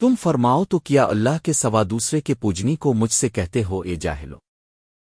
تم فرماؤ تو کیا اللہ کے سوا دوسرے کے پوجنی کو مجھ سے کہتے ہو، اے جاہلو؟